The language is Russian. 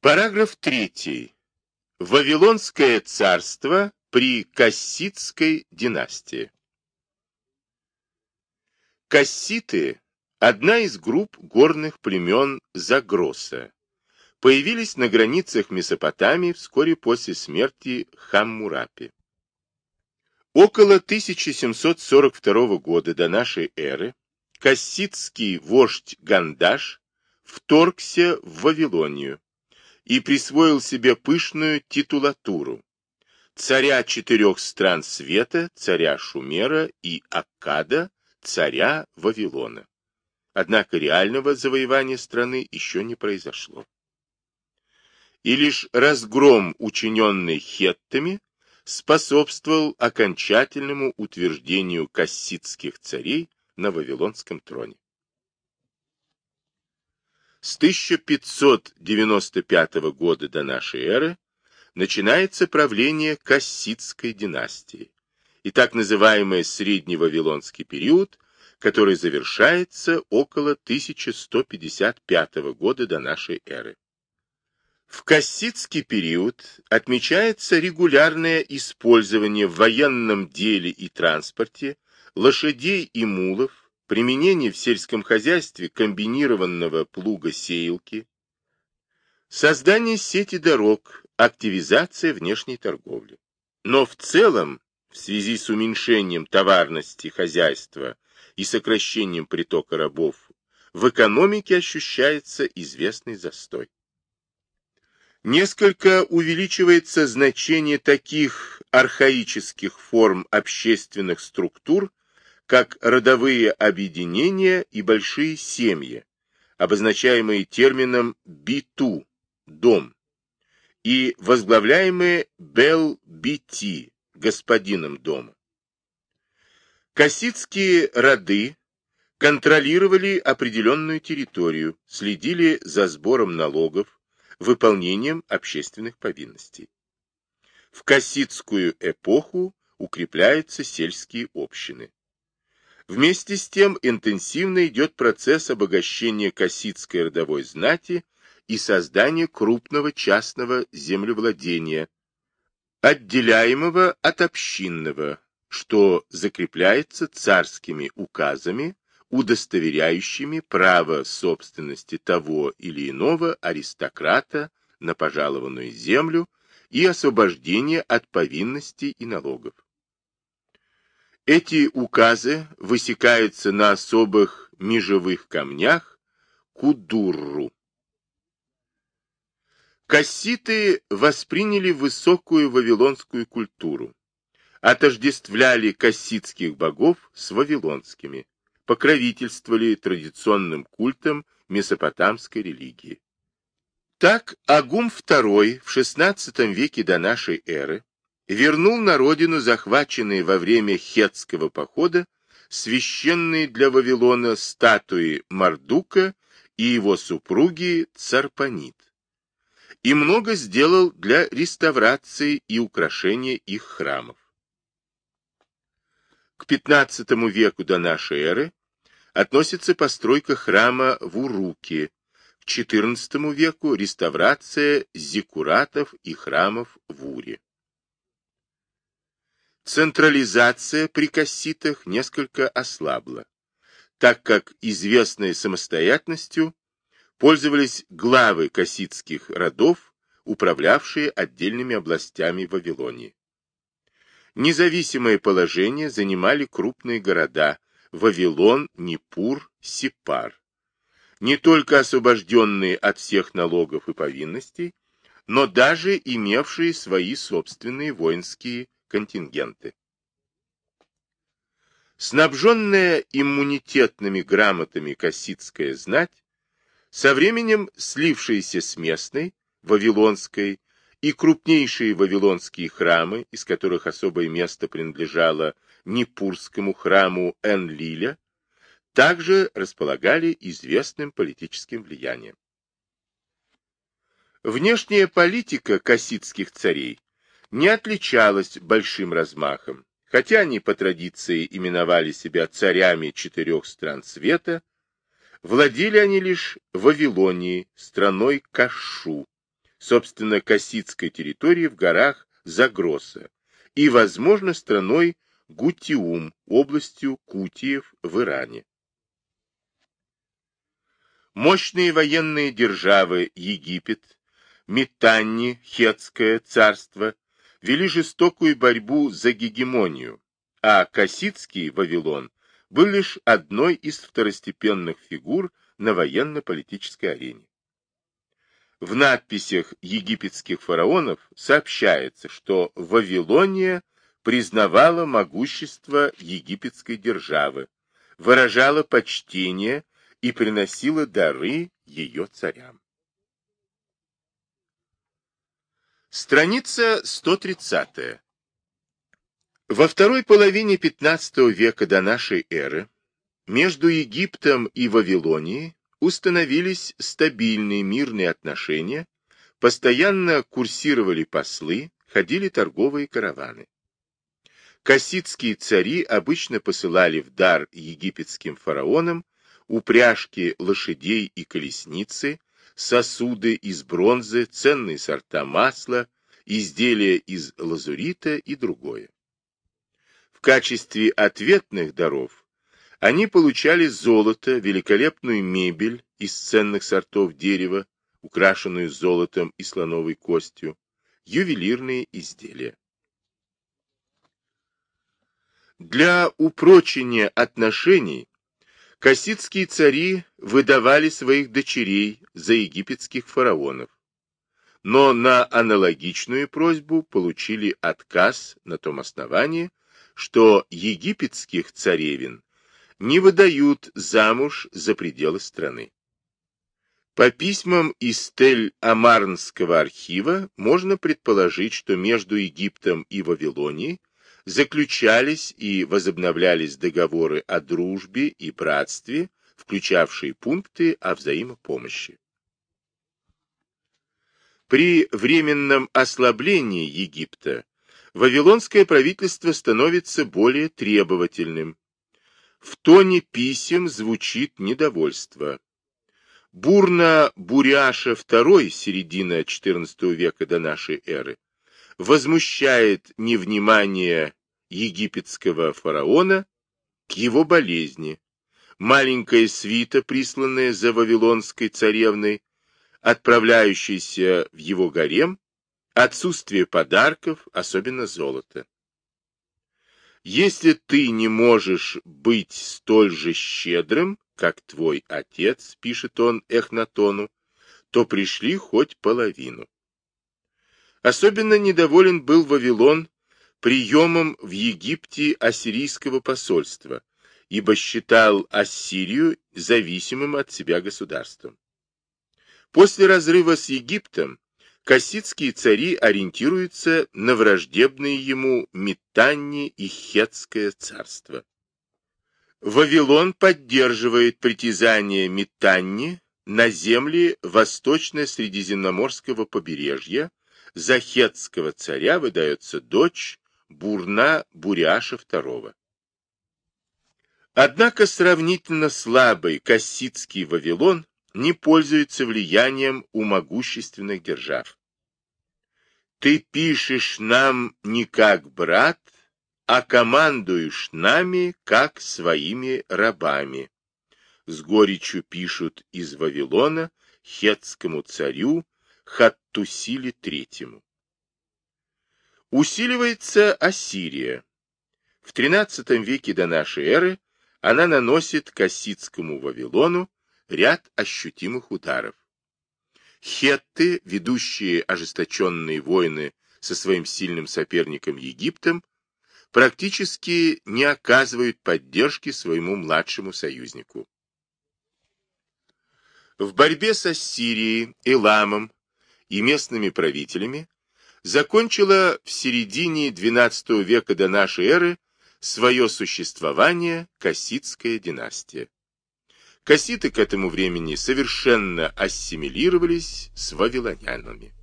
Параграф 3. Вавилонское царство при Касситской династии. Касситы – одна из групп горных племен Загроса. Появились на границах Месопотамии вскоре после смерти Хаммурапи. Около 1742 года до нашей эры касситский вождь Гандаш вторгся в Вавилонию и присвоил себе пышную титулатуру царя четырех стран света, царя Шумера и Аккада, царя Вавилона. Однако реального завоевания страны еще не произошло. И лишь разгром, учиненный хеттами, способствовал окончательному утверждению касситских царей на Вавилонском троне. С 1595 года до нашей эры начинается правление Касситской династии и так называемый Средний Вавилонский период, который завершается около 1155 года до нашей эры. В Касситский период отмечается регулярное использование в военном деле и транспорте лошадей и мулов, применение в сельском хозяйстве комбинированного плуга-сеялки, создание сети дорог, активизация внешней торговли. Но в целом, в связи с уменьшением товарности хозяйства и сокращением притока рабов, в экономике ощущается известный застой. Несколько увеличивается значение таких архаических форм общественных структур, как родовые объединения и большие семьи, обозначаемые термином «биту» – «дом», и возглавляемые «бел-бити» – «господином дома». Касситские роды контролировали определенную территорию, следили за сбором налогов, выполнением общественных повинностей. В касситскую эпоху укрепляются сельские общины. Вместе с тем интенсивно идет процесс обогащения касситской родовой знати и создания крупного частного землевладения, отделяемого от общинного, что закрепляется царскими указами, удостоверяющими право собственности того или иного аристократа на пожалованную землю и освобождение от повинностей и налогов. Эти указы высекаются на особых межевых камнях кудурру. Касситы восприняли высокую вавилонскую культуру, отождествляли касситских богов с вавилонскими, покровительствовали традиционным культом месопотамской религии. Так Агум II в XVI веке до нашей эры вернул на родину захваченные во время хетского похода священные для Вавилона статуи Мардука и его супруги Царпанит, и много сделал для реставрации и украшения их храмов. К XV веку до нашей эры относится постройка храма в Уруке, к XIV веку реставрация зиккуратов и храмов в Уре. Централизация при касситах несколько ослабла, так как известной самостоятельностью пользовались главы касситских родов, управлявшие отдельными областями Вавилонии. Независимое положение занимали крупные города Вавилон, Непур, Сипар. Не только освобожденные от всех налогов и повинностей, но даже имевшие свои собственные воинские контингенты. Снабженная иммунитетными грамотами касситская знать, со временем слившаяся с местной, вавилонской, и крупнейшие вавилонские храмы, из которых особое место принадлежало Непурскому храму Энлиля, также располагали известным политическим влиянием. Внешняя политика касситских царей не отличалась большим размахом, хотя они по традиции именовали себя царями четырех стран света, владели они лишь Вавилонией, страной Кашу, собственно, касситской территории в горах Загроса и, возможно, страной Гутиум, областью Кутиев в Иране. Мощные военные державы Египет, Митанни, Хетское царство вели жестокую борьбу за гегемонию, а Кассидский Вавилон был лишь одной из второстепенных фигур на военно-политической арене. В надписях египетских фараонов сообщается, что Вавилония признавала могущество египетской державы, выражала почтение и приносила дары ее царям. Страница 130. Во второй половине XV века до нашей эры между Египтом и Вавилонией установились стабильные мирные отношения, постоянно курсировали послы, ходили торговые караваны. Кассидские цари обычно посылали в дар египетским фараонам упряжки лошадей и колесницы, сосуды из бронзы, ценные сорта масла, изделия из лазурита и другое. В качестве ответных даров они получали золото, великолепную мебель из ценных сортов дерева, украшенную золотом и слоновой костью, ювелирные изделия. Для упрочения отношений Кассидские цари выдавали своих дочерей за египетских фараонов, но на аналогичную просьбу получили отказ на том основании, что египетских царевин не выдают замуж за пределы страны. По письмам из Тель-Амарнского архива можно предположить, что между Египтом и Вавилонией заключались и возобновлялись договоры о дружбе и братстве, включавшие пункты о взаимопомощи. При временном ослаблении Египта вавилонское правительство становится более требовательным. В тоне писем звучит недовольство. Бурно-Буряша II, середина XIV века до нашей эры, возмущает невнимание египетского фараона к его болезни. Маленькая свита, присланная за вавилонской царевной, отправляющаяся в его гарем, отсутствие подарков, особенно золота. Если ты не можешь быть столь же щедрым, как твой отец, пишет он Эхнатону, то пришли хоть половину. Особенно недоволен был Вавилон приемом в Египте ассирийского посольства, ибо считал Ассирию зависимым от себя государством. После разрыва с Египтом кассидские цари ориентируются на враждебные ему Митанни и Хетское царство. Вавилон поддерживает притязание Митанни на земли восточно-средиземноморского побережья, за хетского царя выдается дочь Бурна Буряша II. Однако сравнительно слабый Кассидский Вавилон не пользуется влиянием у могущественных держав. Ты пишешь нам не как брат, а командуешь нами, как своими рабами. С горечью пишут из Вавилона хетскому царю Хаттусиле III. Усиливается Ассирия. В XIII веке до нашей эры она наносит Кассидскому Вавилону ряд ощутимых ударов. Хетты, ведущие ожесточенные войны со своим сильным соперником Египтом, практически не оказывают поддержки своему младшему союзнику. В борьбе с Ассирией, Эламом и местными правителями закончила в середине XII века до нашей эры свое существование Кассидская династия. Касситы к этому времени совершенно ассимилировались с вавилонянами.